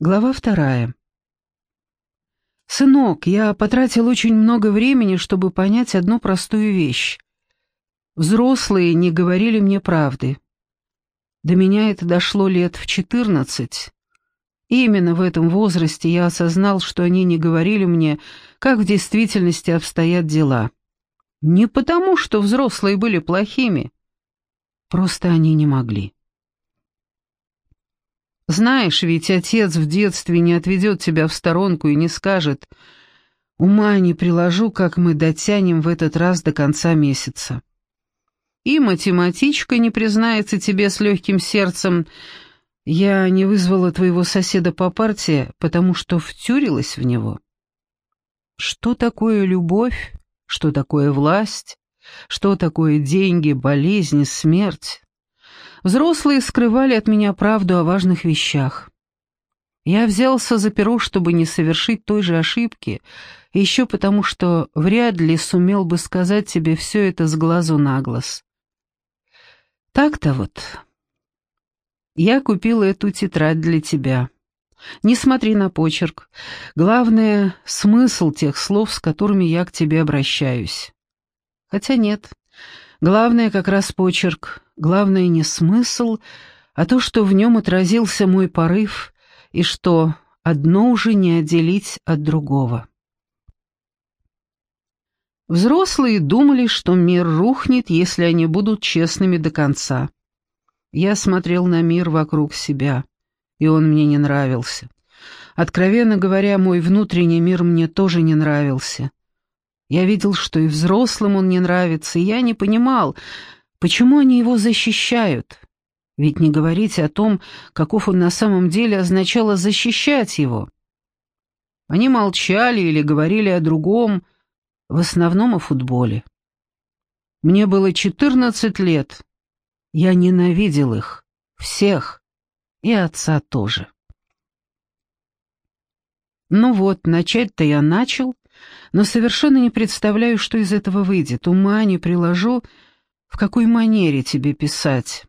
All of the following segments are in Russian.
Глава вторая. «Сынок, я потратил очень много времени, чтобы понять одну простую вещь. Взрослые не говорили мне правды. До меня это дошло лет в четырнадцать. Именно в этом возрасте я осознал, что они не говорили мне, как в действительности обстоят дела. Не потому, что взрослые были плохими, просто они не могли». Знаешь, ведь отец в детстве не отведет тебя в сторонку и не скажет «Ума не приложу, как мы дотянем в этот раз до конца месяца». И математичка не признается тебе с легким сердцем «Я не вызвала твоего соседа по партии, потому что втюрилась в него». Что такое любовь? Что такое власть? Что такое деньги, болезни, смерть? Взрослые скрывали от меня правду о важных вещах. Я взялся за перо, чтобы не совершить той же ошибки, еще потому что вряд ли сумел бы сказать тебе все это с глазу на глаз. Так-то вот. Я купил эту тетрадь для тебя. Не смотри на почерк. Главное — смысл тех слов, с которыми я к тебе обращаюсь. Хотя нет, главное как раз почерк — Главное не смысл, а то, что в нем отразился мой порыв, и что одно уже не отделить от другого. Взрослые думали, что мир рухнет, если они будут честными до конца. Я смотрел на мир вокруг себя, и он мне не нравился. Откровенно говоря, мой внутренний мир мне тоже не нравился. Я видел, что и взрослым он не нравится, и я не понимал, Почему они его защищают? Ведь не говорить о том, каков он на самом деле, означало защищать его. Они молчали или говорили о другом, в основном о футболе. Мне было 14 лет. Я ненавидел их, всех, и отца тоже. Ну вот, начать-то я начал, но совершенно не представляю, что из этого выйдет. Ума не приложу, в какой манере тебе писать.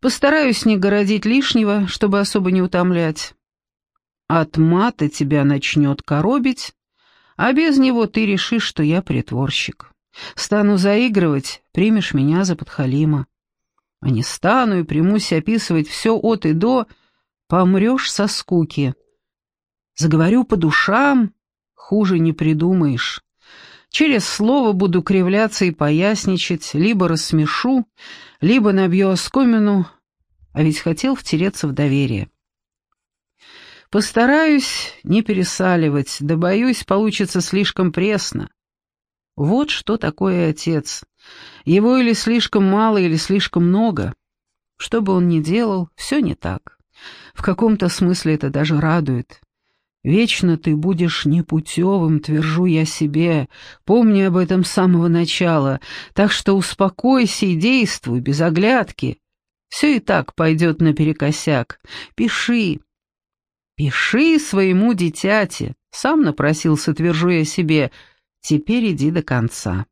Постараюсь не городить лишнего, чтобы особо не утомлять. От мата тебя начнет коробить, а без него ты решишь, что я притворщик. Стану заигрывать, примешь меня за подхалима. А не стану и примусь описывать все от и до, помрешь со скуки. Заговорю по душам, хуже не придумаешь. Через слово буду кривляться и поясничать, либо рассмешу, либо набью оскомину, а ведь хотел втереться в доверие. Постараюсь не пересаливать, да боюсь, получится слишком пресно. Вот что такое отец. Его или слишком мало, или слишком много. Что бы он ни делал, все не так. В каком-то смысле это даже радует. Вечно ты будешь непутевым, твержу я себе, помни об этом с самого начала, так что успокойся и действуй, без оглядки. Все и так пойдет наперекосяк. Пиши, пиши своему дитяти, сам напросился, твержу я себе, теперь иди до конца.